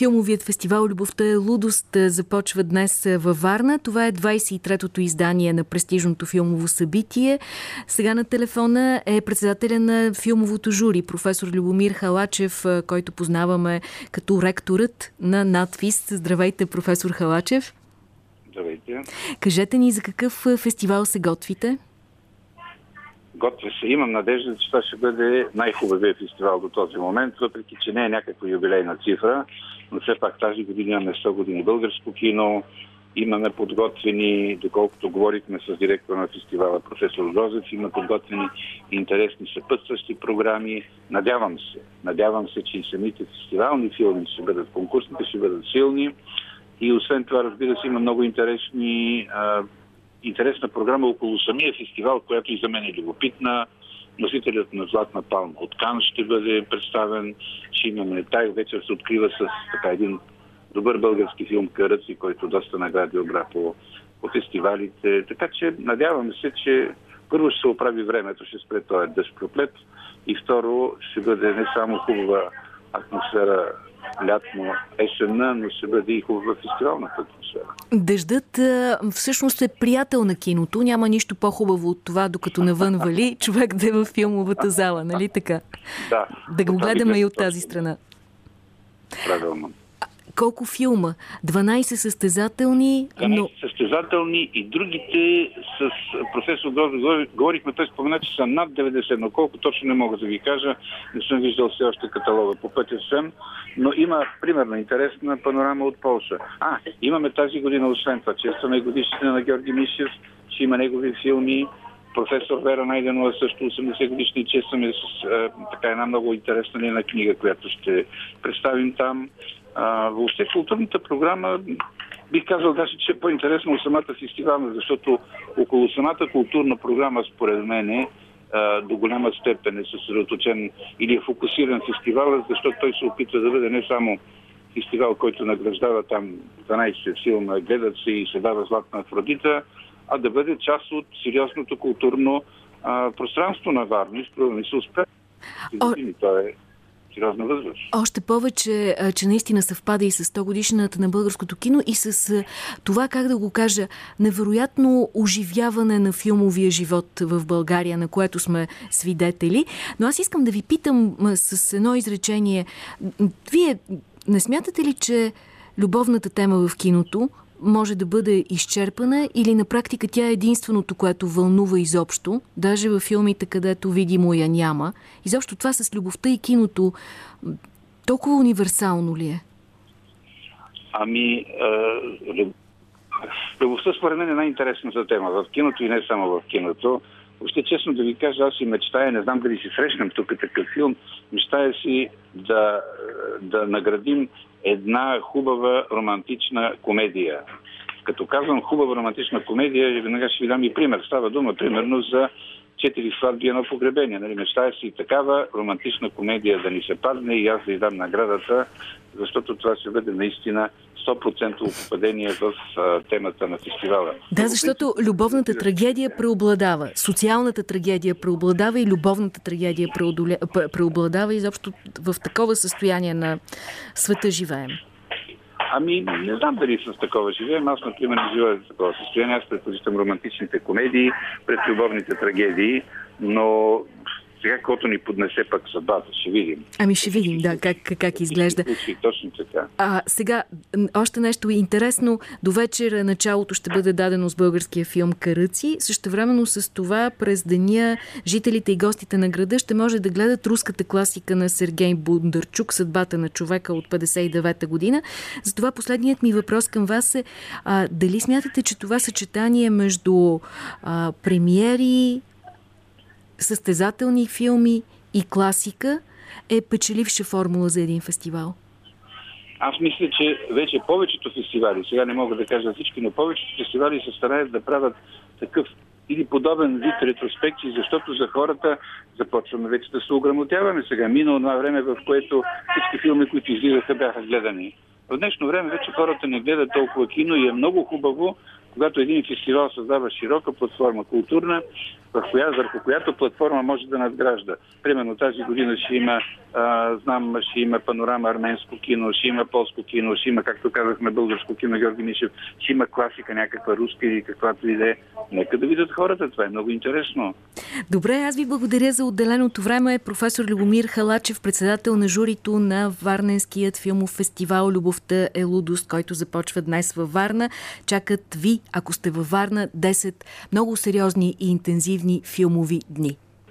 Филмовият фестивал Любовта е лудост започва днес във Варна. Това е 23-тото издание на престижното филмово събитие. Сега на телефона е председателя на филмовото жури, професор Любомир Халачев, който познаваме като ректорът на надфис. Здравейте, професор Халачев. Здравейте. Кажете ни за какъв фестивал се готвите? Готвя се. Имам надежда, че това ще бъде най-хубавия фестивал до този момент, въпреки че не е някаква юбилейна цифра, но все пак тази година имаме 100 години българско кино, имаме подготвени, доколкото говорихме с директора на фестивала професор Жозеф, има подготвени интересни съпътстващи програми. Надявам се, надявам се, че и самите фестивални филми ще бъдат конкурсните, ще бъдат силни. И освен това, разбира се, има много интересни а, интересна програма около самия фестивал, която и за мен е любопитна. Носителят на Златна палма от Кан ще бъде представен. Ще имаме тази вечер се открива с така един добър български филм Каръци, който доста награди обра по, по фестивалите. Така че надявам се, че първо ще се оправи времето, ще спре този дъжд проклет и второ ще бъде не само хубава атмосфера лятно, есенна, но ще бъде и хубава фестивалната атмосфера. Дъждът всъщност е приятел на киното. Няма нищо по-хубаво от това, докато навън вали, човек да е в филмовата зала, нали така? Да. Да го гледаме и от тази страна. Правилно колко филма? 12 състезателни, 12 но... състезателни и другите с професор Грозо говорихме, той спомена, че са над 90, но колко точно не мога да ви кажа. Не съм виждал все още каталога по пътя съм, но има примерно интересна панорама от Полша. А, имаме тази година, освен това, честваме годишнина на Георги Мишев, че има негови филми, професор Вера Найденова също 80 годишни честваме с а, така една много интересна лина книга, която ще представим там. А, въобще културната програма бих казал даже, че е по-интересна от самата фестивална, защото около самата културна програма, според мен, е, до голяма степен е съсредоточен или е фокусиран фестивала, защото той се опитва да бъде не само фестивал, който награждава там 12 филма, гледат се и се дава златна Афродита, а да бъде част от сериозното културно а, пространство на Варна. И струва ми се успех. О... Това е сериозна възраст. Още повече, че наистина съвпада и с 100 годишната на българското кино и с това, как да го кажа, невероятно оживяване на филмовия живот в България, на което сме свидетели. Но аз искам да ви питам с едно изречение. Вие не смятате ли, че любовната тема в киното може да бъде изчерпана или на практика тя е единственото, което вълнува изобщо, даже във филмите, където видимо я няма. Изобщо това с любовта и киното толкова универсално ли е? Ами, е, любовта според мен е най-интересната тема в киното и не само в киното. Въобще, честно да ви кажа, аз си мечтая, не знам дали си срещнем тук такъв филм, мечтая си да, да наградим една хубава романтична комедия. Като казвам хубава романтична комедия, веднага ще ви дам и пример. Става дума, примерно, за четири сватби и едно погребение. Нали, мечтая си такава романтична комедия да ни се падне и аз да й наградата, защото това ще бъде наистина 100% попадение в а, темата на фестивала. Да, защото любовната трагедия преобладава, социалната трагедия преобладава и любовната трагедия преобладава изобщо в такова състояние на света живеем. Ами, не знам дали с такова живеем. Аз, например, не живея в такова състояние. Аз предпочитам романтичните комедии пред любовните трагедии, но сега, каквото ни поднесе пък съдбата, ще видим. Ами ще видим, да, как, как изглежда. Точно така. А, сега, още нещо интересно. До вечера началото ще бъде дадено с българския филм Каръци. Същевременно с това през деня жителите и гостите на града ще може да гледат руската класика на Сергей Бондарчук «Съдбата на човека» от 59-та година. Затова последният ми въпрос към вас е а, дали смятате, че това съчетание между а, премиери, състезателни филми и класика е печеливша формула за един фестивал? Аз мисля, че вече повечето фестивали, сега не мога да кажа всички, но повечето фестивали се стараят да правят такъв или подобен вид ретроспекции, защото за хората започваме вече да се ограмотяваме сега. Минало това време, в което всички филми, които излизаха, бяха гледани. В днешно време вече хората не гледат толкова кино и е много хубаво когато един фестивал създава широка платформа, културна, върху която платформа може да надгражда. Примерно тази година ще има, а, знам, ще има панорама арменско кино, ще има полско кино, ще има, както казахме, българско кино, Георги Мишев, ще има класика, някаква руска или каквато и да е. Нека да видят хората, това е много интересно. Добре, аз ви благодаря за отделеното време. Професор Любомир Халачев, председател на журито на Варненският филмов фестивал Любовта е лудост, който започва днес във Варна. Чакат ви, ако сте във Варна, 10 много сериозни и интензивни филмови дни.